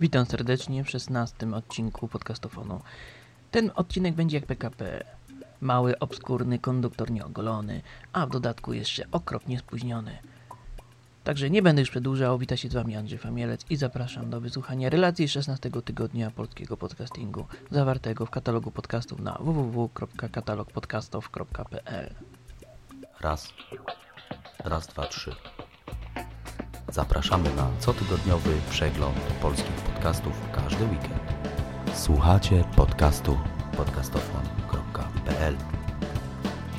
Witam serdecznie w 16 odcinku podcastofonu. Ten odcinek będzie jak PKP. Mały, obskurny, konduktor nieogolony, a w dodatku jeszcze okropnie spóźniony. Także nie będę już przedłużał, wita się z Wami Andrzej Famielec i zapraszam do wysłuchania relacji 16 tygodnia polskiego podcastingu, zawartego w katalogu podcastów na www.katalogpodcastów.pl Raz. Raz, dwa, trzy. Zapraszamy na cotygodniowy przegląd polskich podcastów każdy weekend. Słuchacie podcastu podcastofon.pl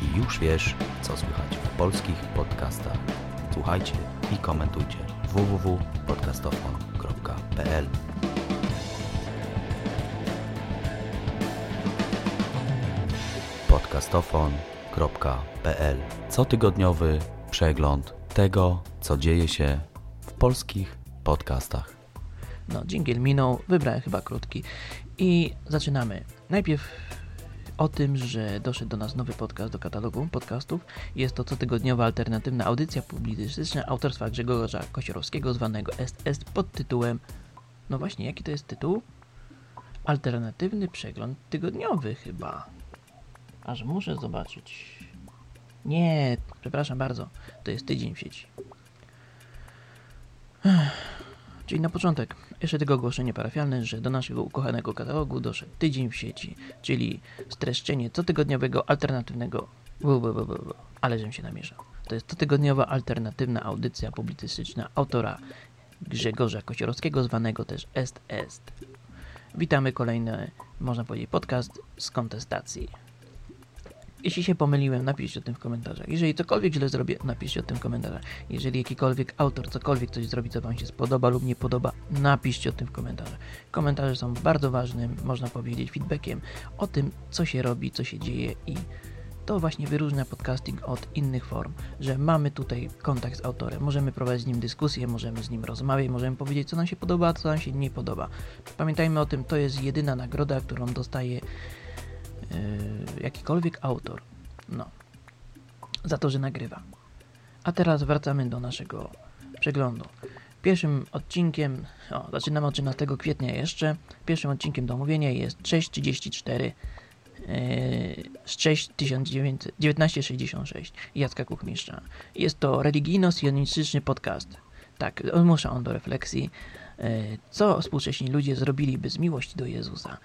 I już wiesz, co słychać w polskich podcastach. Słuchajcie i komentujcie www.podcastofon.pl podcastofon.pl Cotygodniowy przegląd tego, co dzieje się polskich podcastach. No, dżingiel minął, wybrałem chyba krótki i zaczynamy. Najpierw o tym, że doszedł do nas nowy podcast do katalogu podcastów. Jest to cotygodniowa alternatywna audycja publicystyczna autorstwa Grzegorza Kosiorowskiego zwanego ST pod tytułem no właśnie, jaki to jest tytuł? Alternatywny przegląd tygodniowy chyba. Aż muszę zobaczyć. Nie, przepraszam bardzo. To jest tydzień w sieci. Czyli na początek, jeszcze tego ogłoszenie parafialne, że do naszego ukochanego katalogu doszedł tydzień w sieci, czyli streszczenie cotygodniowego alternatywnego. Ale żem się namieszał. To jest cotygodniowa alternatywna audycja publicystyczna autora Grzegorza Kosiorowskiego, zwanego też Est Est. Witamy kolejny, można powiedzieć, podcast z kontestacji. Jeśli się pomyliłem, napiszcie o tym w komentarzach. Jeżeli cokolwiek źle zrobię, napiszcie o tym w komentarzach. Jeżeli jakikolwiek autor cokolwiek coś zrobi, co Wam się spodoba lub nie podoba, napiszcie o tym w komentarzach. Komentarze są bardzo ważnym, można powiedzieć, feedbackiem o tym, co się robi, co się dzieje i to właśnie wyróżnia podcasting od innych form, że mamy tutaj kontakt z autorem, możemy prowadzić z nim dyskusję, możemy z nim rozmawiać, możemy powiedzieć, co nam się podoba, co nam się nie podoba. Pamiętajmy o tym, to jest jedyna nagroda, którą dostaje jakikolwiek autor, no, za to, że nagrywa. A teraz wracamy do naszego przeglądu. Pierwszym odcinkiem, o, zaczynamy od 13 kwietnia jeszcze, pierwszym odcinkiem do omówienia jest 634 yy, z 6 1966 Jacka Kuchmistrza. Jest to religijno-sionistyczny podcast. Tak, zmusza on do refleksji, yy, co współcześni ludzie zrobili bez miłości do Jezusa.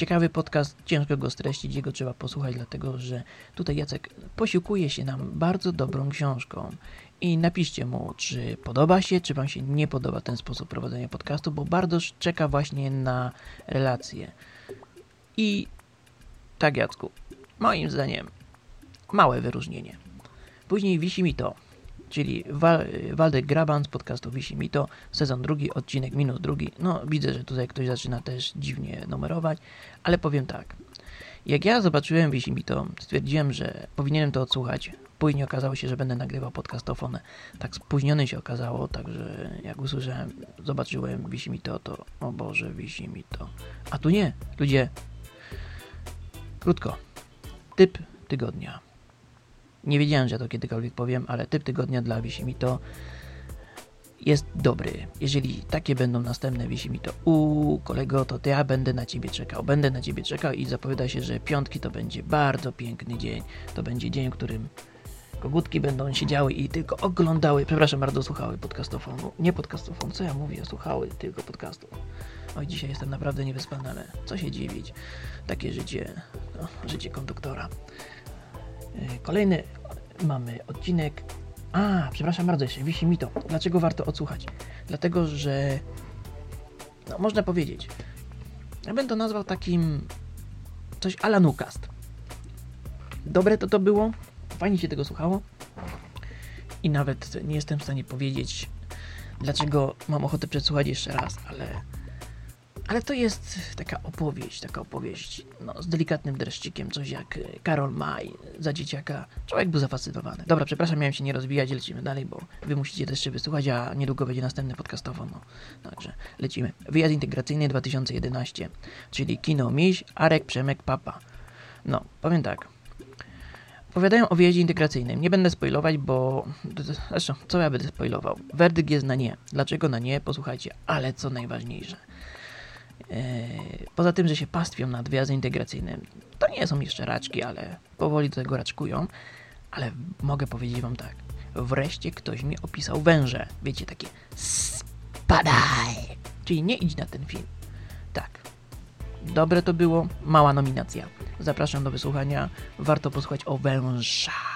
Ciekawy podcast, ciężko go streścić, jego trzeba posłuchać, dlatego że tutaj Jacek posiłkuje się nam bardzo dobrą książką. I napiszcie mu, czy podoba się, czy wam się nie podoba ten sposób prowadzenia podcastu, bo bardzo czeka właśnie na relacje. I tak Jacku, moim zdaniem małe wyróżnienie. Później wisi mi to, czyli Waldek Graban z podcastu Wisi Mi to, sezon drugi, odcinek minus drugi. No, widzę, że tutaj ktoś zaczyna też dziwnie numerować, ale powiem tak. Jak ja zobaczyłem Wisi Mi to, stwierdziłem, że powinienem to odsłuchać. Później okazało się, że będę nagrywał podcastofon. Tak spóźniony się okazało, także jak usłyszałem, zobaczyłem Wisi Mi to, o Boże, Wisi Mi to. A tu nie, ludzie. Krótko. Typ tygodnia. Nie wiedziałem, że to kiedykolwiek powiem, ale typ tygodnia dla Wisimito jest dobry. Jeżeli takie będą następne Wisimito u kolego, to ja będę na ciebie czekał. Będę na ciebie czekał i zapowiada się, że piątki to będzie bardzo piękny dzień. To będzie dzień, w którym kogutki będą siedziały i tylko oglądały, przepraszam bardzo, słuchały podcastofonu. Nie podcastofon, co ja mówię, słuchały tylko podcastu. Oj, dzisiaj jestem naprawdę niewyspany, ale co się dziwić. Takie życie, no, życie konduktora. E, kolejny mamy odcinek. A, przepraszam bardzo, jeszcze wisi mi to. Dlaczego warto odsłuchać? Dlatego, że no, można powiedzieć, ja bym to nazwał takim coś ala Nukast. Dobre to to było, fajnie się tego słuchało i nawet nie jestem w stanie powiedzieć, dlaczego mam ochotę przesłuchać jeszcze raz, ale ale to jest taka opowieść, taka opowieść no, z delikatnym dreszczykiem, coś jak e, Karol Maj za dzieciaka. Człowiek był zafascynowany. Dobra, przepraszam, miałem się nie rozwijać, lecimy dalej, bo wy musicie też jeszcze wysłuchać, a niedługo będzie następny podcastowo. No. Także lecimy. Wyjazd integracyjny 2011, czyli kino Miś, Arek, Przemek, Papa. No, powiem tak. Powiadają o wyjeździe integracyjnym. Nie będę spoilować, bo... Zresztą, co ja będę spoilował? Werdykt jest na nie. Dlaczego na nie? Posłuchajcie. Ale co najważniejsze. Eee, poza tym, że się pastwią nad wyjazdem integracyjnym, to nie są jeszcze raczki, ale powoli do tego raczkują. Ale mogę powiedzieć wam tak. Wreszcie ktoś mi opisał węże. Wiecie, takie spadaj. Czyli nie idź na ten film. Tak. Dobre to było. Mała nominacja. Zapraszam do wysłuchania. Warto posłuchać o wężach.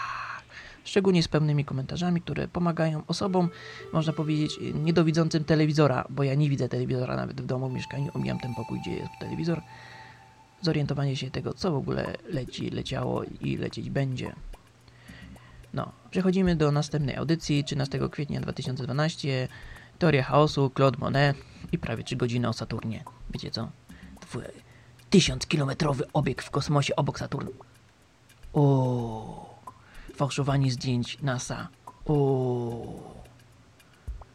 Szczególnie z pełnymi komentarzami, które pomagają osobom, można powiedzieć, niedowidzącym telewizora, bo ja nie widzę telewizora nawet w domu, w mieszkaniu, omijam ten pokój, gdzie jest telewizor. Zorientowanie się tego, co w ogóle leci, leciało i lecieć będzie. No, przechodzimy do następnej audycji, 13 kwietnia 2012. Teoria chaosu, Claude Monet i prawie 3 godziny o Saturnie. Wiecie co? Tysiąc kilometrowy obieg w kosmosie obok Saturnu. O, fałszowanie zdjęć NASA. O,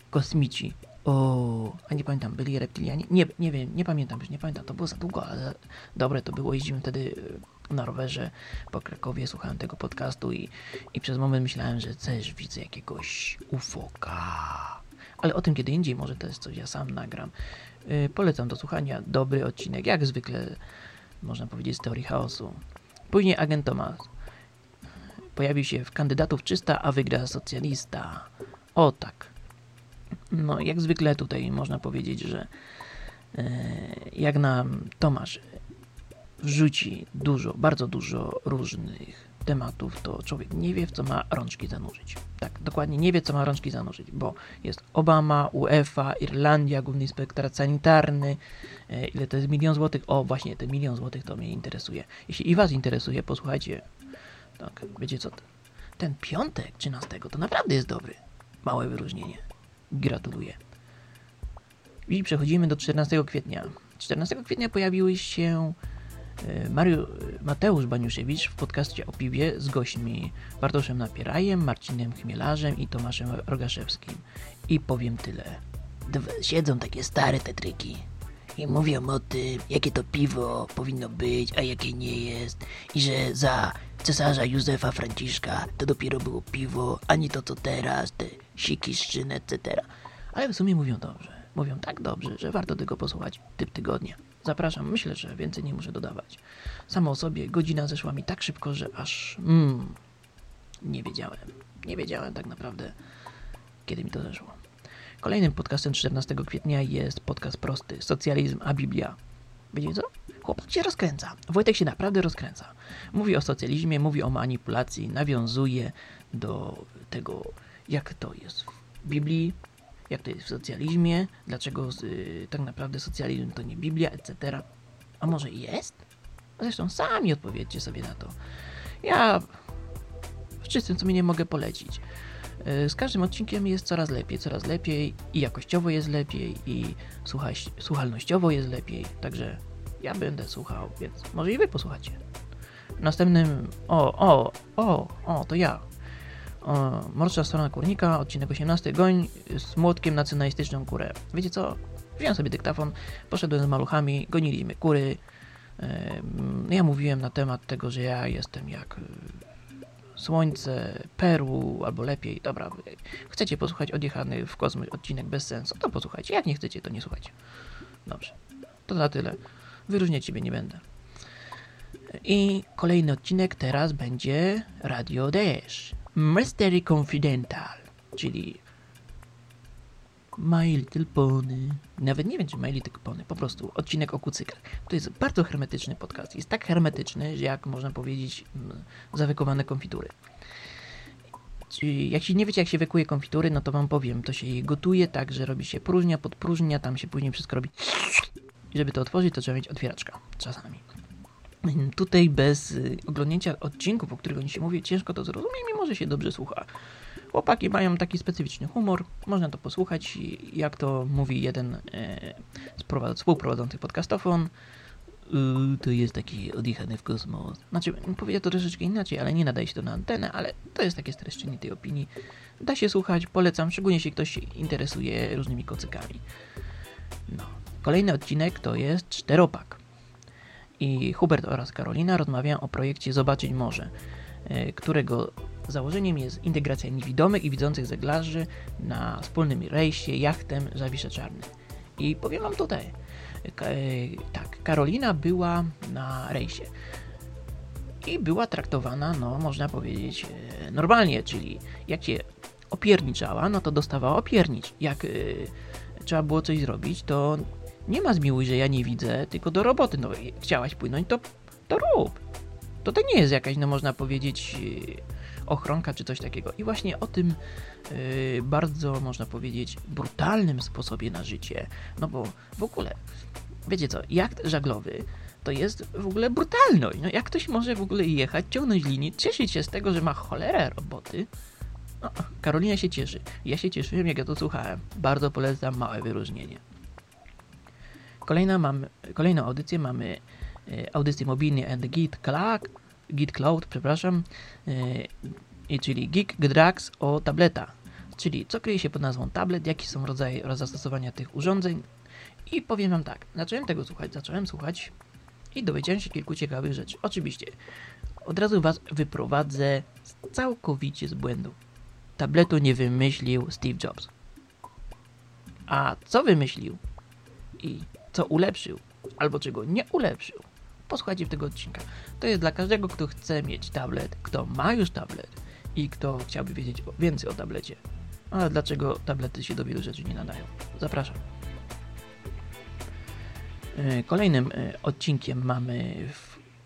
kosmici. O, a nie pamiętam, byli reptilianie? Nie, nie wiem, nie pamiętam, już nie pamiętam, to było za długo, ale dobre to było. Jeździłem wtedy na rowerze po Krakowie, słuchałem tego podcastu i, i przez moment myślałem, że też widzę jakiegoś ufoka. Ale o tym kiedy indziej, może to jest coś, ja sam nagram. Yy, polecam do słuchania, dobry odcinek, jak zwykle, można powiedzieć, z teorii chaosu. Później agent Thomas pojawił się w kandydatów 300, a wygra socjalista. O tak. No, jak zwykle tutaj można powiedzieć, że e, jak nam Tomasz wrzuci dużo, bardzo dużo różnych tematów, to człowiek nie wie, w co ma rączki zanurzyć. Tak, dokładnie nie wie, co ma rączki zanurzyć, bo jest Obama, UEFA, Irlandia, główny inspektorat sanitarny, e, ile to jest milion złotych? O, właśnie, ten milion złotych to mnie interesuje. Jeśli i was interesuje, posłuchajcie, tak, wiecie co, ten piątek 13 to naprawdę jest dobry. Małe wyróżnienie. Gratuluję. I przechodzimy do 14 kwietnia. 14 kwietnia pojawiły się e, Mariusz, Mateusz Baniuszewicz w podcaście o piwie z gośćmi Bartoszem Napierajem, Marcinem Chmielarzem i Tomaszem Rogaszewskim. I powiem tyle. Siedzą takie stare tetryki i mówią o tym, jakie to piwo powinno być, a jakie nie jest. I że za cesarza Józefa Franciszka to dopiero było piwo, a nie to co teraz, te siki, szczyny, etc. Ale w sumie mówią dobrze. Mówią tak dobrze, że warto tego posłuchać typ tygodnia. Zapraszam, myślę, że więcej nie muszę dodawać. Samo o sobie godzina zeszła mi tak szybko, że aż mm, nie wiedziałem. Nie wiedziałem tak naprawdę, kiedy mi to zeszło. Kolejnym podcastem 14 kwietnia jest podcast prosty Socjalizm a Biblia. Wiecie co? Chłopak się rozkręca. Wojtek się naprawdę rozkręca. Mówi o socjalizmie, mówi o manipulacji, nawiązuje do tego, jak to jest w Biblii, jak to jest w socjalizmie, dlaczego y, tak naprawdę socjalizm to nie Biblia, etc. A może jest? Zresztą sami odpowiedzcie sobie na to. Ja w czystym nie mogę polecić. Y, z każdym odcinkiem jest coraz lepiej, coraz lepiej i jakościowo jest lepiej i słuchalnościowo jest lepiej, także ja będę słuchał, więc może i wy posłuchacie. Następnym, o, o, o, o, to ja. O, Morsza strona kurnika, odcinek 18, goń z młotkiem na kurę. Wiecie co? Wziąłem sobie dyktafon, poszedłem z maluchami, goniliśmy kury. Ja mówiłem na temat tego, że ja jestem jak e, Słońce, Peru, albo lepiej, dobra, chcecie posłuchać odjechany w kosmos odcinek bez sensu, to posłuchajcie, jak nie chcecie, to nie słuchajcie. Dobrze, to na tyle. Wyróżniać ciebie nie będę. I kolejny odcinek teraz będzie Radio Dash. Mystery Confidential, czyli My Little Pony. Nawet nie wiem, czy My Little Pony, po prostu odcinek o kucyklach. To jest bardzo hermetyczny podcast. Jest tak hermetyczny, że jak można powiedzieć, mm, zawykowane konfitury. Jak się nie wiecie, jak się wykuje konfitury, no to wam powiem, to się je gotuje tak, że robi się próżnia, podpróżnia, tam się później wszystko robi. I żeby to otworzyć, to trzeba mieć otwieraczka czasami. Tutaj bez y, oglądnięcia odcinków, o których oni się mówi, ciężko to zrozumieć, mimo że się dobrze słucha. Chłopaki mają taki specyficzny humor, można to posłuchać, jak to mówi jeden e, współprowadzący podcastofon, y, to jest taki odjechany w kosmos. Znaczy, powiedział to troszeczkę inaczej, ale nie nadaje się to na antenę, ale to jest takie streszczenie tej opinii. Da się słuchać, polecam, szczególnie jeśli ktoś się interesuje różnymi kocykami. No. Kolejny odcinek to jest czteropak i Hubert oraz Karolina rozmawiają o projekcie Zobaczyć Morze. e, którego założeniem jest integracja niewidomych i widzących żeglarzy na wspólnym rejsie jachtem Zawisza Czarny. I powiem wam tutaj, ka- e, tak, Karolina była na rejsie i była traktowana, no można powiedzieć, e, normalnie, czyli jak się opierniczała, no to dostawała opiernicz. Jak e, trzeba było coś zrobić, to nie ma zmiłuj, że ja nie widzę, tylko do roboty. No, chciałaś płynąć, to, to rób. To to nie jest jakaś, no można powiedzieć, e, ochronka czy coś takiego. I właśnie o tym e, bardzo, można powiedzieć, brutalnym sposobie na życie. No bo w ogóle, wiecie co, jacht żaglowy to jest w ogóle brutalność. No jak ktoś może w ogóle jechać, ciągnąć linię, cieszyć się z tego, że ma cholerę roboty, no, Karolina się cieszy. Ja się cieszyłem, jak ja to słuchałem. Bardzo polecam małe wyróżnienie. Kolejna mamy, kolejną audycję mamy e, audycję mobilnie and Git Cloud, Git Cloud, przepraszam, e, czyli Geek Drax o tableta, czyli co kryje się pod nazwą tablet, jakie są rodzaje oraz zastosowania tych urządzeń. I powiem wam tak, zacząłem tego słuchać, zacząłem słuchać i dowiedziałem się kilku ciekawych rzeczy. Oczywiście, od razu was wyprowadzę całkowicie z błędu. Tabletu nie wymyślił Steve Jobs. A co wymyślił i co ulepszył, albo czego nie ulepszył, posłuchajcie tego odcinka. To jest dla każdego, kto chce mieć tablet, kto ma już tablet i kto chciałby wiedzieć więcej o tablecie. Ale dlaczego tablety się do wielu rzeczy nie nadają? Zapraszam. E, Kolejnym e, odcinkiem mamy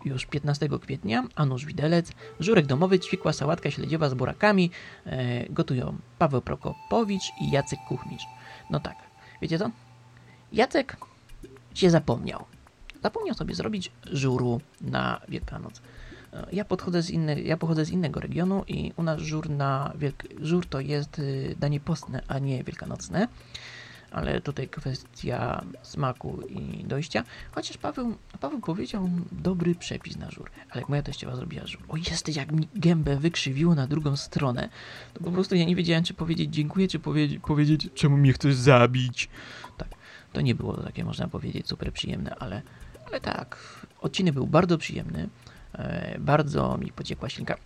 już 15 kwietnia Anusz Widelec, żurek domowy, ćwikła sałatka śledziowa z burakami. E, gotują Paweł Prokopowicz i Jacek Kuchmicz. No tak, wiecie co? Jacek się zapomniał. Zapomniał sobie zrobić żuru na Wielkanoc. Ja, podchodzę z inny, ja pochodzę z innego regionu i u nas żur, na wielk, żur to jest y, danie postne, a nie wielkanocne ale tutaj kwestia smaku i dojścia. Chociaż Paweł, Paweł powiedział dobry przepis na żur, ale jak moja teściowa zrobiła żur, o jesteś jak mi gębę wykrzywiło na drugą stronę, to po prostu ja nie wiedziałem, czy powiedzieć dziękuję, czy powiedzieć, powiedzieć czemu mnie chcesz zabić. Tak, to nie było takie, można powiedzieć, super przyjemne, ale, ale tak, odcinek był bardzo przyjemny, e, bardzo mi pociekła ślinka.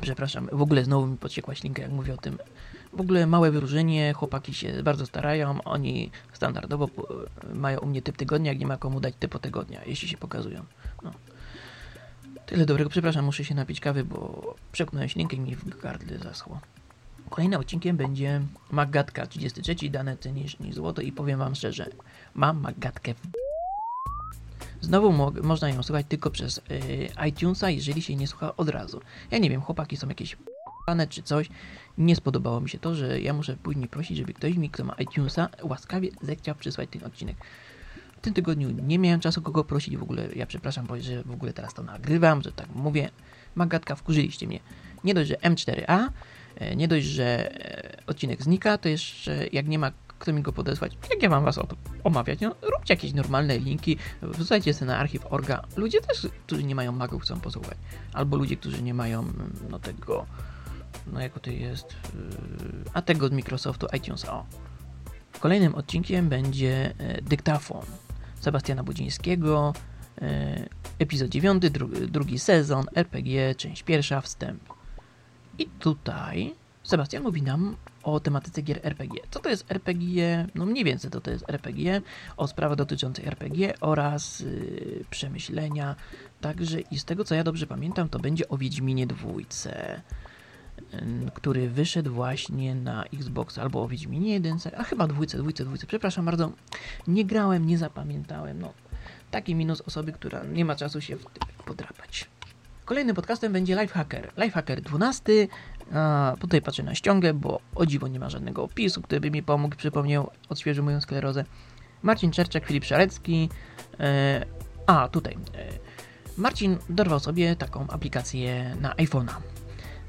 Przepraszam, w ogóle znowu mi pociekła ślinka, jak mówię o tym. W ogóle małe wyróżnienie, chłopaki się bardzo starają, oni standardowo po- mają u mnie typ tygodnia, jak nie ma komu dać typu tygodnia, jeśli się pokazują. No. Tyle dobrego, przepraszam, muszę się napić kawy, bo przepchnąłem ślinkę i mi w gardle zaschło. Kolejnym odcinkiem będzie Magatka 33, dane cenisz niż złoto i powiem wam szczerze, mam Magatkę w Znowu mo można ją słuchać tylko przez y, iTunesa, jeżeli się nie słucha od razu. Ja nie wiem, chłopaki są jakieś p***ane czy coś. Nie spodobało mi się to, że ja muszę później prosić, żeby ktoś mi, kto ma iTunesa, łaskawie zechciał przysłać ten odcinek. W tym tygodniu nie miałem czasu kogo prosić w ogóle. Ja przepraszam, bo że w ogóle teraz to nagrywam, że tak mówię. Magatka, wkurzyliście mnie. Nie dość, że M4A, e, nie dość, że e, odcinek znika, to jeszcze jak nie ma kto mi go podesłać, jak ja mam was omawiać, no róbcie jakieś normalne linki, wrzucajcie sobie na archiw orga. Ludzie też, którzy nie mają magów, chcą posłuchać. Albo ludzie, którzy nie mają no tego, no jako to jest, yy, a tego od Microsoftu iTunesa, o. Kolejnym odcinkiem będzie e, dyktafon Sebastiana Budzińskiego, e, epizod 9, dru, drugi sezon, RPG, część pierwsza, wstęp. I tutaj Sebastian mówi nam o tematyce gier RPG. Co to jest RPG? No mniej więcej to, to jest RPG, o sprawach dotyczących RPG oraz yy, przemyślenia. Także i z tego co ja dobrze pamiętam, to będzie o Wiedźminie dwójce, ym, który wyszedł właśnie na Xbox albo o Wiedźminie 1, a chyba dwójce, dwójce, dwójce. Przepraszam bardzo, nie grałem, nie zapamiętałem. No, taki minus osoby, która nie ma czasu się w podrapać. Kolejnym podcastem będzie Lifehacker. Lifehacker 12. A, tutaj patrzę na ściągę, bo o dziwo nie ma żadnego opisu, który by mi pomógł, przypomniał, odświeżył moją sklerozę. Marcin Czerczak, Filip Szarecki. E, a, tutaj. E, Marcin dorwał sobie taką aplikację na iPhone'a.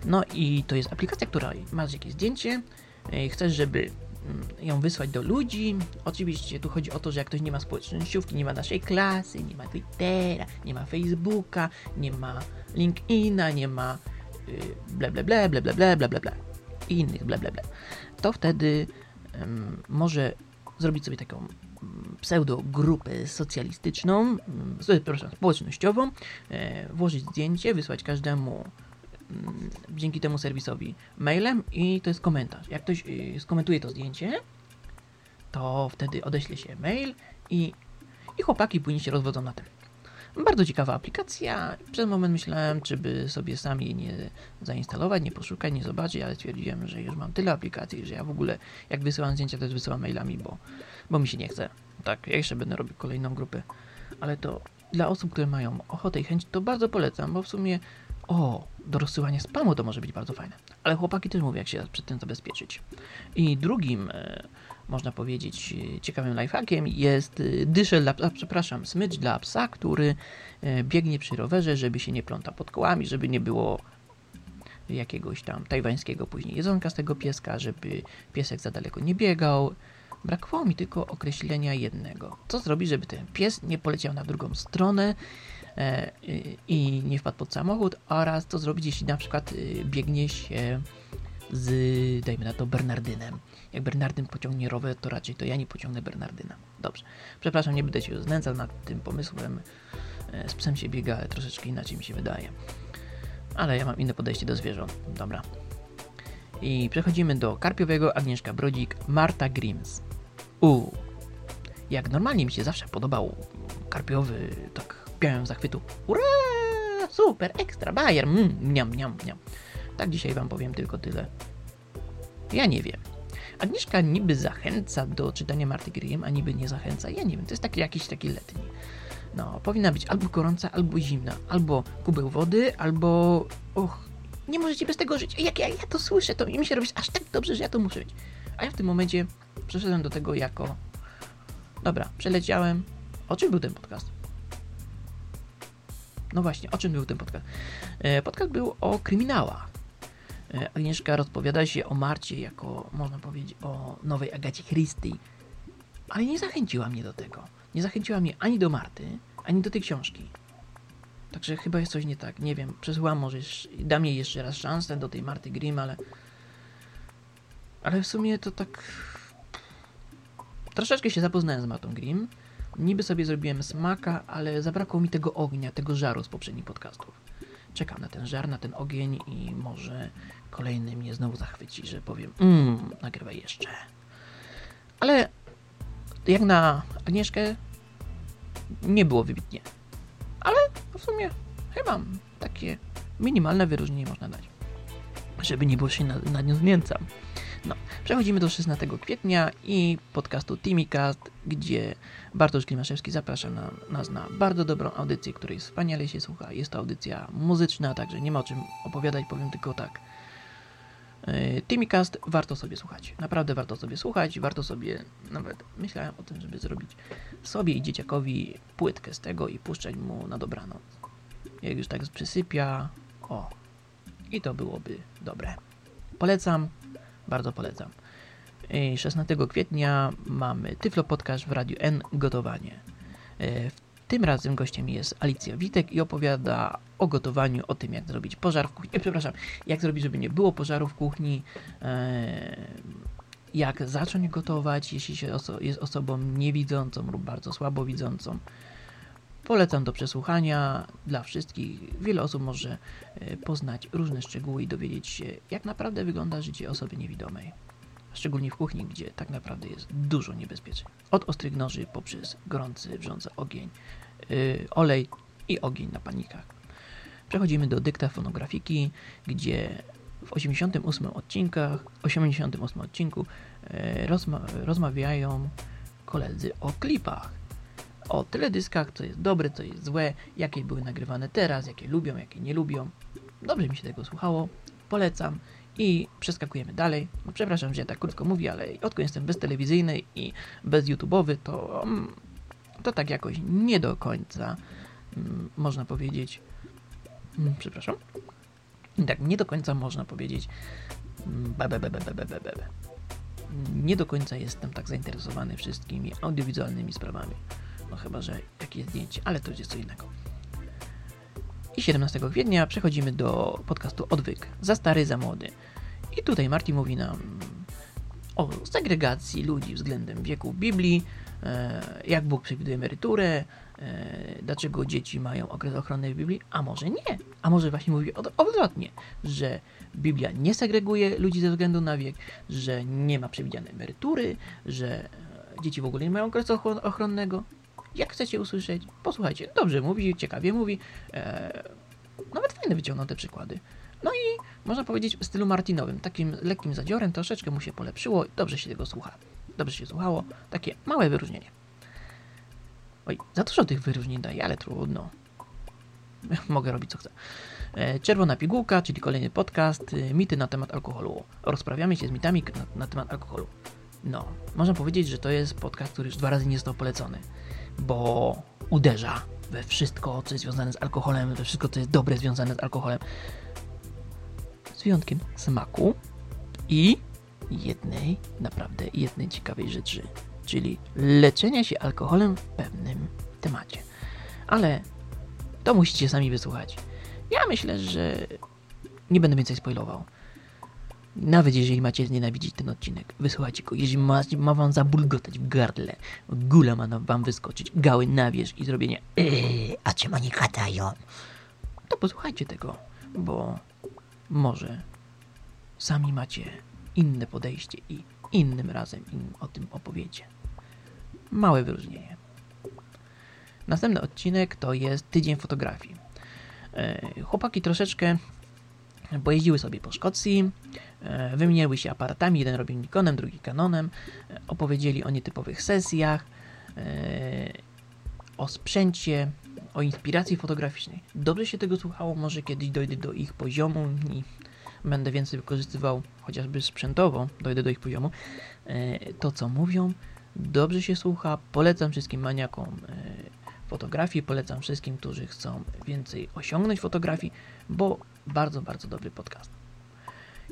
No i to jest aplikacja, która masz jakieś zdjęcie, e, chcesz, żeby ją wysłać do ludzi. Oczywiście tu chodzi o to, że jak ktoś nie ma społecznościówki, nie ma naszej klasy, nie ma Twittera, nie ma Facebooka, nie ma LinkedIna, nie ma y, ble ble ble ble ble ble ble ble ble i innych ble ble ble, to wtedy em, może zrobić sobie taką mm, pseudo-grupę socjalistyczną, mm, sorry, przepraszam, społecznościową, e, włożyć zdjęcie, wysłać każdemu mm, dzięki temu serwisowi mailem i to jest komentarz. Jak ktoś y, skomentuje to zdjęcie, to wtedy odeślę się mail i, i chłopaki później się rozwodzą na tym. Bardzo ciekawa aplikacja. Przez moment myślałem, czy by sobie sam jej nie zainstalować, nie poszukać, nie zobaczyć, ale stwierdziłem, że już mam tyle aplikacji, że ja w ogóle jak wysyłam zdjęcia, to też wysyłam mailami, bo, bo mi się nie chce. Tak, ja jeszcze będę robił kolejną grupę, ale to dla osób, które mają ochotę i chęć, to bardzo polecam, bo w sumie o, do rozsyłania spamu to może być bardzo fajne. Ale chłopaki też mówią, jak się przed tym zabezpieczyć. I drugim, e, można powiedzieć, e, ciekawym lifehackiem jest e, dyszel dla przepraszam, smycz dla psa, który biegnie przy rowerze, żeby się nie plątał pod kołami, żeby nie było jakiegoś tam tajwańskiego później jedzonka z tego pieska, żeby piesek za daleko nie biegał. Brakowało mi tylko określenia jednego. Co zrobić, żeby ten pies nie poleciał na drugą stronę i- i nie wpadł pod samochód oraz co zrobić, jeśli na przykład y, biegnie się z, dajmy na to, Bernardynem. Jak Bernardyn pociągnie rower, to raczej to ja nie pociągnę Bernardyna. Dobrze. Przepraszam, nie będę się znęcał nad tym pomysłem. E, Z psem się biega, ale troszeczkę inaczej mi się wydaje. Ale ja mam inne podejście do zwierząt. Dobra. I przechodzimy do Karpiowego, Agnieszka Brodzik, Marta Grims. U. Jak normalnie mi się zawsze podobał Karpiowy, tak piałem zachwytu. Ura! Super, ekstra, bajer, mm, niam, niam, niam. Tak dzisiaj wam powiem tylko tyle. Ja nie wiem. Agnieszka niby zachęca do czytania Marty Grimm, a niby nie zachęca. Ja nie wiem, to jest taki jakiś taki letni. No, powinna być albo gorąca, albo zimna, albo kubeł wody, albo... Och, nie możecie bez tego żyć. Jak ja, ja to słyszę, to mi się robi aż tak dobrze, że ja to muszę mieć. A ja w tym momencie przeszedłem do tego jako... Dobra, przeleciałem. O czym był ten podcast? No właśnie, o czym był ten podcast? E, Podcast był o kryminałach. E, Agnieszka rozpowiada się o Marcie jako, można powiedzieć, o nowej Agacie Christie. Ale nie zachęciła mnie do tego. Nie zachęciła mnie ani do Marty, ani do tej książki. Także chyba jest coś nie tak. Nie wiem, przesłucham może, dam jej jeszcze raz szansę do tej Marty Grimm, ale... Ale w sumie to tak... Troszeczkę się zapoznałem z Martą Grimm. Niby sobie zrobiłem smaka, ale zabrakło mi tego ognia, tego żaru z poprzednich podcastów. Czekam na ten żar, na ten ogień i może kolejny mnie znowu zachwyci, że powiem, mmm, nagrywaj jeszcze. Ale jak na Agnieszkę nie było wybitnie. Ale w sumie chyba takie minimalne wyróżnienie można dać. Żeby nie było się nad, nad nią znęcam. No, przechodzimy do 16 kwietnia i podcastu Timicast, gdzie Bartosz Klimaszewski zaprasza na, nas na bardzo dobrą audycję, której wspaniale się słucha. Jest to audycja muzyczna, także nie ma o czym opowiadać, powiem tylko tak. Yy, Timicast warto sobie słuchać. Naprawdę warto sobie słuchać, warto sobie, nawet myślałem o tym, żeby zrobić sobie i dzieciakowi płytkę z tego i puszczać mu na dobranoc. Jak już tak przysypia, o, i to byłoby dobre. Polecam, bardzo polecam. Yy, 16 kwietnia mamy Tyflo Podcast w Radiu N Gotowanie. Yy, Tym razem gościem jest Alicja Witek i opowiada o gotowaniu, o tym jak zrobić pożar w kuchni. E, przepraszam, jak zrobić, żeby nie było pożaru w kuchni, e, jak zacząć gotować, jeśli się jest osobą niewidzącą lub bardzo słabo widzącą. Polecam do przesłuchania dla wszystkich. Wiele osób może e, poznać różne szczegóły i dowiedzieć się, jak naprawdę wygląda życie osoby niewidomej. Szczególnie w kuchni, gdzie tak naprawdę jest dużo niebezpieczeń. Od ostrych noży poprzez gorący, wrzący ogień, yy, olej i ogień na panikach. Przechodzimy do dyktafonografiki, gdzie w 88 odcinkach, 88 odcinku e, rozma rozmawiają koledzy o klipach. O teledyskach, co jest dobre, co jest złe, jakie były nagrywane teraz, jakie lubią, jakie nie lubią. Dobrze mi się tego słuchało, polecam i przeskakujemy dalej. No, przepraszam, że ja tak krótko mówię, ale odkąd jestem beztelewizyjny i bez-YouTubeowy, to, mm, to tak jakoś nie do końca mm, można powiedzieć. Mm, Przepraszam. Tak, nie do końca można powiedzieć. be, be, be, be, be, be, be. Nie do końca jestem tak zainteresowany wszystkimi audiowizualnymi sprawami. No chyba, że jakieś zdjęcie, ale to jest co innego. I 17 kwietnia przechodzimy do podcastu Odwyk. Za stary, za młody. I tutaj Martin mówi nam o segregacji ludzi względem wieku Biblii, e, jak Bóg przewiduje emeryturę, e, dlaczego dzieci mają okres ochronny w Biblii, a może nie. A może właśnie mówi od- odwrotnie, że Biblia nie segreguje ludzi ze względu na wiek, że nie ma przewidzianej emerytury, że dzieci w ogóle nie mają okresu ochron- ochronnego. Jak chcecie usłyszeć, posłuchajcie. Dobrze mówi, ciekawie mówi. E, nawet fajne wyciągnął te przykłady. No i można powiedzieć w stylu Martinowym, takim lekkim zadziorem, troszeczkę mu się polepszyło, dobrze się tego słucha. Dobrze się słuchało, takie małe wyróżnienie. Oj, za dużo tych wyróżnień daję, ale trudno. Mogę robić co chcę. E, Czerwona pigułka, czyli kolejny podcast, e, mity na temat alkoholu. Rozprawiamy się z mitami na temat alkoholu. No, można powiedzieć, że to jest podcast, który już dwa razy nie został polecony, bo uderza we wszystko, co jest związane z alkoholem, we wszystko, co jest dobre związane z alkoholem. Z wyjątkiem smaku i jednej, naprawdę jednej ciekawej rzeczy, czyli leczenia się alkoholem w pewnym temacie. Ale to musicie sami wysłuchać. Ja myślę, że nie będę więcej spoilował. Nawet jeżeli macie znienawidzić ten odcinek, wysłuchajcie go. Jeżeli ma, ma wam zabulgotać w gardle, gula ma wam wyskoczyć, gały na wierzch i zrobienie Yy, a czym oni gadają? to posłuchajcie tego, bo może sami macie inne podejście i innym razem im o tym opowiecie. Małe wyróżnienie. Następny odcinek to jest tydzień fotografii. E, Chłopaki troszeczkę pojeździły sobie po Szkocji, e, wymieniły się aparatami, jeden robił Nikonem, drugi Canonem, e, opowiedzieli o nietypowych sesjach, e, o sprzęcie, o inspiracji fotograficznej. Dobrze się tego słuchało, może kiedyś dojdę do ich poziomu i będę więcej wykorzystywał, chociażby sprzętowo, dojdę do ich poziomu. To, co mówią, dobrze się słucha. Polecam wszystkim maniakom fotografii, polecam wszystkim, którzy chcą więcej osiągnąć fotografii, bo bardzo, bardzo dobry podcast.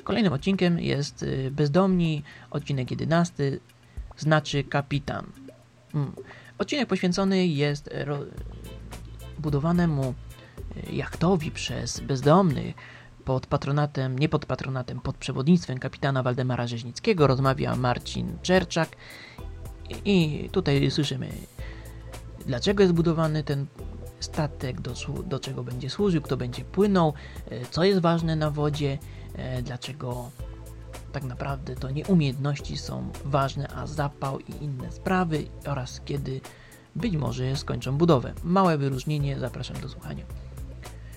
Kolejnym odcinkiem jest y, Bezdomni, odcinek 11, znaczy kapitan. Mm. Odcinek poświęcony jest ro, budowanemu e, jachtowi przez bezdomnych pod patronatem, nie pod patronatem, pod przewodnictwem kapitana Waldemara Rzeźnickiego rozmawia Marcin Czerczak i tutaj słyszymy dlaczego jest budowany ten statek, do, do czego będzie służył, kto będzie płynął, e, co jest ważne na wodzie, e, dlaczego tak naprawdę to nie umiejętności są ważne, a zapał i inne sprawy oraz kiedy być może skończą budowę. Małe wyróżnienie, zapraszam do słuchania.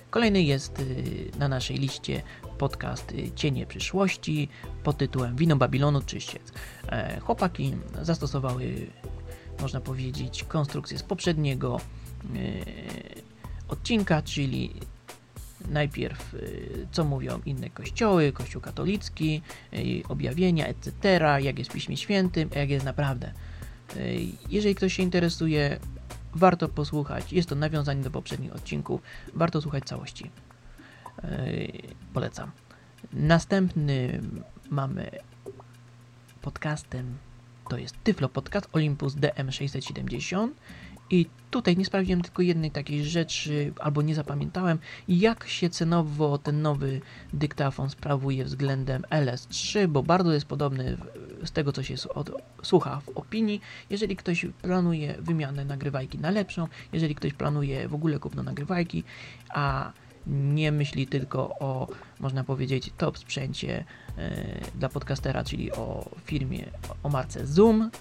Kolejny jest y, na naszej liście podcast y, Cienie przyszłości pod tytułem Wino Babilonu Czyściec. E, Chłopaki zastosowały, można powiedzieć, konstrukcję z poprzedniego odcinka, czyli najpierw y, co mówią inne kościoły, kościół katolicki, y, objawienia, etc., jak jest w Piśmie Świętym, jak jest naprawdę. Jeżeli ktoś się interesuje, warto posłuchać. Jest to nawiązanie do poprzednich odcinków. Warto słuchać całości. Polecam. Następny mamy podcastem to jest Tyflo Podcast Olympus DM670 i tutaj nie sprawdziłem tylko jednej takiej rzeczy, albo nie zapamiętałem, jak się cenowo ten nowy dyktafon sprawuje względem LS3, bo bardzo jest podobny z tego, co się słucha w opinii. Jeżeli ktoś planuje wymianę nagrywajki na lepszą, jeżeli ktoś planuje w ogóle kupno nagrywajki, a nie myśli tylko o, można powiedzieć, top sprzęcie e, dla podcastera, czyli o firmie, o marce Zoom,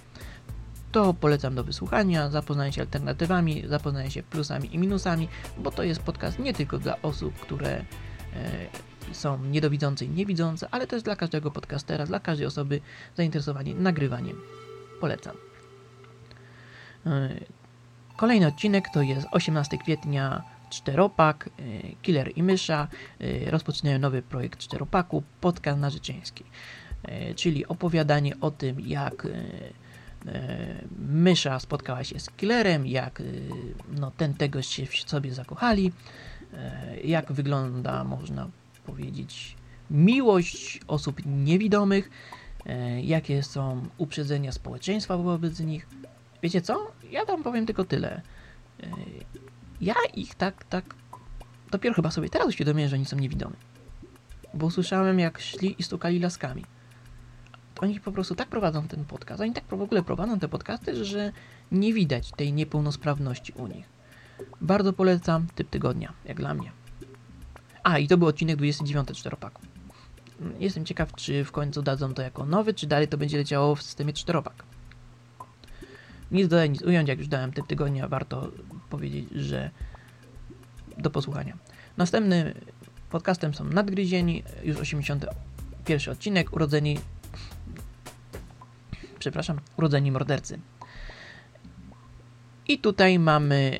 to polecam do wysłuchania, zapoznanie się alternatywami, zapoznanie się plusami i minusami, bo to jest podcast nie tylko dla osób, które e, są niedowidzące i niewidzące, ale też dla każdego podcastera, dla każdej osoby zainteresowanej nagrywaniem. Polecam. E, Kolejny odcinek to jest 18 kwietnia Czteropak, e, Killer i Mysza rozpoczynają nowy projekt Czteropaku, podcast narzeczeński, e, czyli opowiadanie o tym, jak Mysza spotkała się z Killerem, jak e, no, ten tego się w sobie zakochali, e, jak wygląda, można powiedzieć, miłość osób niewidomych, e, jakie są uprzedzenia społeczeństwa wobec nich. Wiecie co? Ja wam powiem tylko tyle. E, Ja ich tak, tak, dopiero chyba sobie teraz uświadomiłem, że oni są niewidomi. Bo usłyszałem, jak szli i stukali laskami. Oni po prostu tak prowadzą ten podcast, oni tak w ogóle prowadzą te podcasty, że nie widać tej niepełnosprawności u nich. Bardzo polecam typ tygodnia, jak dla mnie. A, i to był odcinek 29 czteropaku. Jestem ciekaw, czy w końcu dadzą to jako nowy, czy dalej to będzie leciało w systemie czteropak. Nic dodać, nic ująć, jak już dałem typ tygodnia, warto powiedzieć, że do posłuchania. Następnym podcastem są Nadgryzieni, już 81 odcinek, urodzeni przepraszam, urodzeni mordercy. I tutaj mamy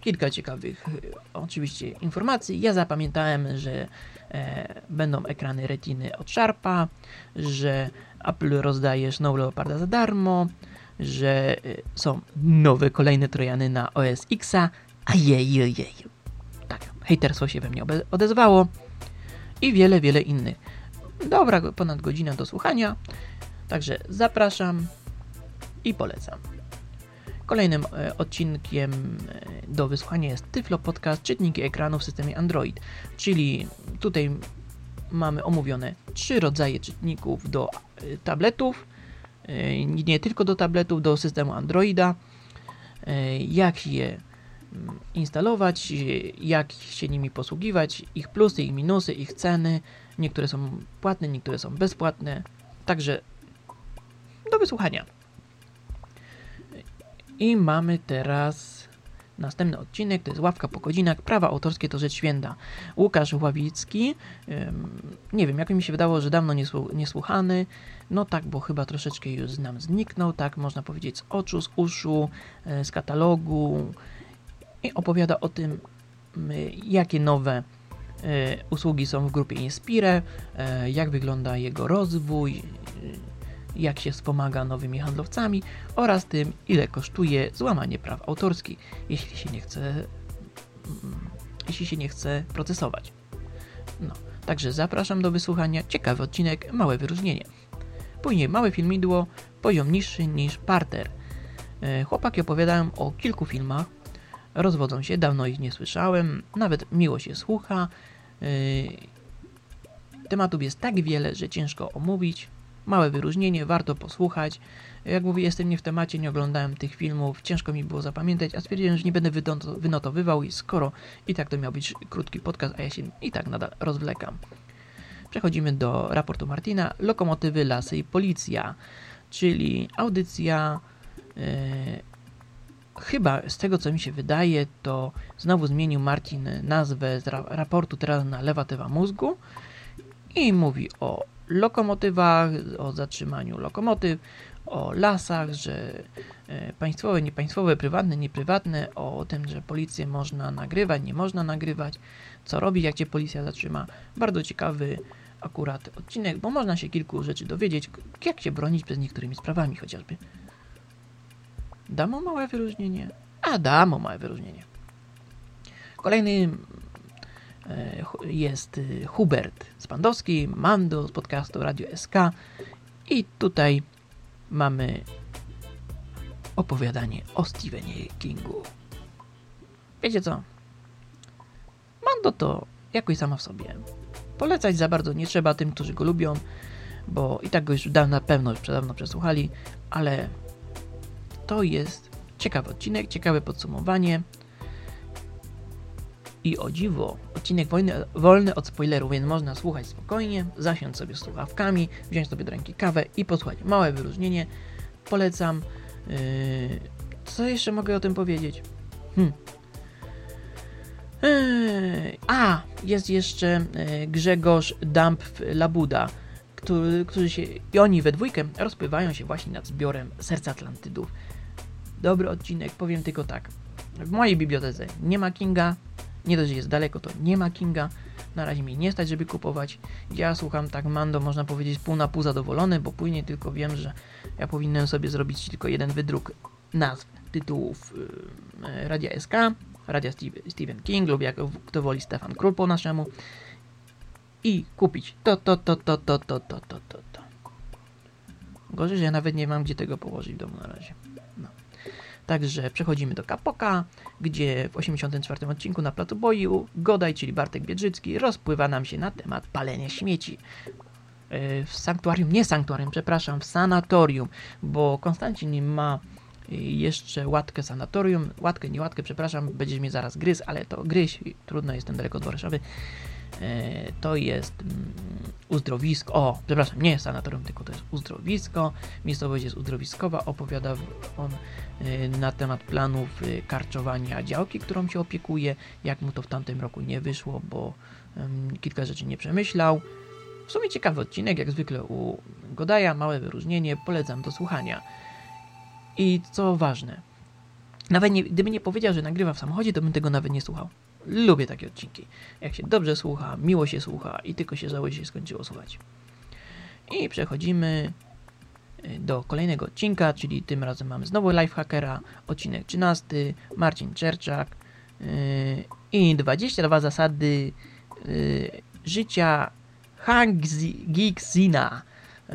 kilka ciekawych e, oczywiście informacji. Ja zapamiętałem, że e, będą ekrany retiny od Sharpa, że Apple rozdaje Snow Leoparda za darmo, że e, są nowe kolejne trojany na OS Xa. Ajejejej. Tak, hejterstwo się we mnie odezwało. I wiele, wiele innych. Dobra, ponad godzina do słuchania. Także zapraszam i polecam. Kolejnym e, odcinkiem e, do wysłuchania jest Tyflo Podcast Czytniki ekranu w systemie Android, czyli tutaj mamy omówione trzy rodzaje czytników do e, tabletów, nie tylko do tabletów, do systemu Androida, jak je mm, instalować, jak się nimi posługiwać, ich plusy, ich minusy, ich ceny. Niektóre są płatne, niektóre są bezpłatne. Także do wysłuchania. I mamy teraz następny odcinek, to jest Ławka po godzinach, prawa autorskie to rzecz święta. Łukasz Ławicki, nie wiem, jak mi się wydało, że dawno niesłu- niesłuchany, no tak, bo chyba troszeczkę już nam zniknął, tak można powiedzieć z oczu, z uszu, e, z katalogu i opowiada o tym, jakie nowe e, usługi są w grupie Inspire, e, jak wygląda jego rozwój, jak się wspomaga nowymi handlowcami oraz tym, ile kosztuje złamanie praw autorskich, jeśli się nie chce, mm, jeśli się nie chce procesować. No, także zapraszam do wysłuchania. Ciekawy odcinek, małe wyróżnienie. Później małe filmidło, poziom niższy niż parter. E, Chłopaki opowiadają o kilku filmach. Rozwodzą się, dawno ich nie słyszałem, nawet miło się słucha. E, Tematów jest tak wiele, że ciężko omówić. Małe wyróżnienie, warto posłuchać. Jak mówię, jestem nie w temacie, nie oglądałem tych filmów, ciężko mi było zapamiętać, a stwierdziłem, że nie będę wyno- wynotowywał skoro i tak to miał być krótki podcast, a ja się i tak nadal rozwlekam. Przechodzimy do raportu Martina. Lokomotywy, lasy i policja, czyli audycja. e, chyba z tego co mi się wydaje, to znowu zmienił Marcin nazwę z ra- raportu teraz na lewatywa mózgu i mówi o lokomotywach, o zatrzymaniu lokomotyw, o lasach, że e, państwowe, niepaństwowe, prywatne, nieprywatne, o tym, że policję można nagrywać, nie można nagrywać, co robić, jak cię policja zatrzyma. Bardzo ciekawy akurat odcinek, bo można się kilku rzeczy dowiedzieć, jak się bronić przed niektórymi sprawami chociażby. Damo małe wyróżnienie? A, damo małe wyróżnienie. Kolejny jest y, Hubert Spandowski, Mando z podcastu Radio SK i tutaj mamy opowiadanie o Stephenie Kingu. Wiecie co? Mando to jakoś sama w sobie. Polecać za bardzo nie trzeba tym, którzy go lubią, bo i tak go już da- na pewno już dawno przesłuchali, ale to jest ciekawy odcinek, ciekawe podsumowanie. I o dziwo, odcinek wolny, wolny od spoilerów, więc można słuchać spokojnie, zasiąść sobie słuchawkami, wziąć sobie do ręki kawę i posłuchać. Małe wyróżnienie, polecam. Yy, co jeszcze mogę o tym powiedzieć? Hmm. Yy, a, jest jeszcze yy, Grzegorz Damp Labuda, który, którzy się, i oni we dwójkę rozpływają się właśnie nad zbiorem Serca Atlantydów. Dobry odcinek, powiem tylko tak. W mojej bibliotece nie ma Kinga, nie dość, że jest daleko, to nie ma Kinga. Na razie mi nie stać, żeby kupować. Ja słucham tak Mando, można powiedzieć pół na pół zadowolony, bo później tylko wiem, że ja powinienem sobie zrobić tylko jeden wydruk nazw tytułów yy, Radia SK, Radia Stephen King lub jak kto woli Stefan Król po naszemu i kupić to, to, to, to, to, to, to, to, to. Gorzej, że ja nawet nie mam gdzie tego położyć w domu na razie. Także przechodzimy do Kapoka, gdzie w 84 odcinku na placu boju Godaj, czyli Bartek Biedrzycki, rozpływa nam się na temat palenia śmieci. Yy, W sanktuarium, nie sanktuarium, przepraszam, w sanatorium, bo Konstancin ma y, jeszcze łatkę sanatorium, łatkę, nie łatkę, przepraszam, będziesz mnie zaraz gryz, ale to gryź, trudno, jestem daleko od Warszawy. E, To jest mm, uzdrowisko, o, przepraszam, nie sanatorium, tylko to jest uzdrowisko. Miejscowość jest uzdrowiskowa, opowiada on y, na temat planów y, karczowania działki, którą się opiekuje, jak mu to w tamtym roku nie wyszło, bo kilka rzeczy nie przemyślał. W sumie ciekawy odcinek, jak zwykle u Godaja, małe wyróżnienie, polecam do słuchania. I co ważne, nawet nie, gdyby nie powiedział, że nagrywa w samochodzie, to bym tego nawet nie słuchał. Lubię takie odcinki. Jak się dobrze słucha, miło się słucha i tylko się żałuje, że się skończyło słuchać. I przechodzimy y, do kolejnego odcinka, czyli tym razem mamy znowu Lifehackera, odcinek 13, Marcin Czerczak yy, i 22 zasady yy, życia Hangzina, yy,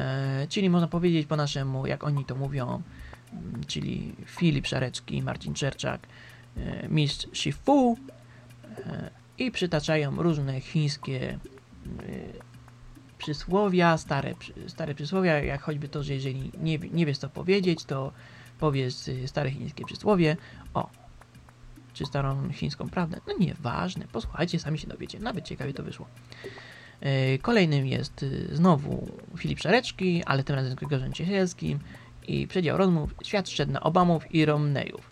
czyli można powiedzieć po naszemu, jak oni to mówią, mm, czyli Filip Szarecki, Marcin Czerczak, mistrz Shifu i przytaczają różne chińskie yy, przysłowia, stare, stare przysłowia, jak choćby to, że jeżeli nie, nie wiesz co powiedzieć, to powiesz y, stare chińskie przysłowie. O, czy starą chińską prawdę? No nieważne, posłuchajcie, sami się dowiecie. Nawet ciekawie to wyszło. E, Kolejnym jest y, znowu Filip Szareczki, ale tym razem z Grzegorzem Ciesielskim i przedział rozmów Świat szedł na Obamów i Romneyów.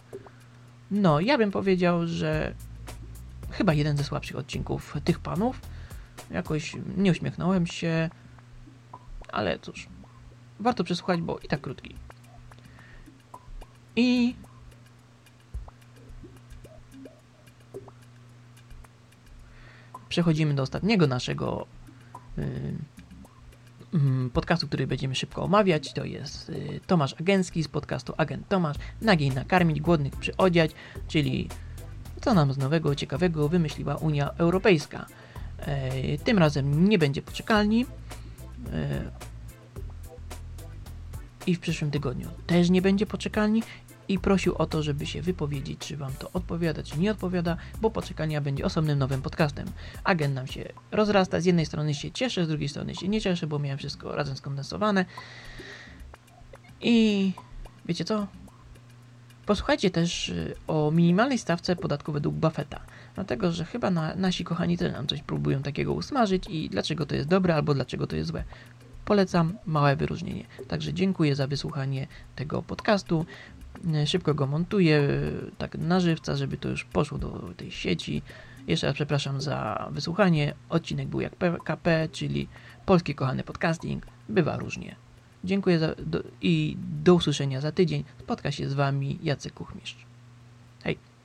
No, ja bym powiedział, że chyba jeden ze słabszych odcinków tych panów. Jakoś nie uśmiechnąłem się, ale cóż, warto przesłuchać, bo i tak krótki. I przechodzimy do ostatniego naszego y, mm, podcastu, który będziemy szybko omawiać. To jest y, Tomasz Agencki z podcastu Agent Tomasz. Nagiej nakarmić, głodnych przyodziać, czyli co nam z nowego, ciekawego wymyśliła Unia Europejska. E, Tym razem nie będzie poczekalni. E, I w przyszłym tygodniu też nie będzie poczekalni. I prosił o to, żeby się wypowiedzieć, czy wam to odpowiada, czy nie odpowiada, bo poczekalnia będzie osobnym nowym podcastem. Agent nam się rozrasta. Z jednej strony się cieszę, z drugiej strony się nie cieszę, bo miałem wszystko razem skondensowane. I wiecie co? Posłuchajcie też y, o minimalnej stawce podatku według Buffetta. Dlatego, że chyba na, nasi kochani też nam coś próbują takiego usmażyć i dlaczego to jest dobre albo dlaczego to jest złe. Polecam małe wyróżnienie. Także dziękuję za wysłuchanie tego podcastu. Y, Szybko go montuję, y, tak na żywca, żeby to już poszło do tej sieci. Jeszcze raz przepraszam za wysłuchanie. Odcinek był jak PKP, czyli Polski Kochany Podcasting. Bywa różnie. Dziękuję za, do, i do usłyszenia za tydzień. Spotka się z Wami Jacek Kuchmistrz.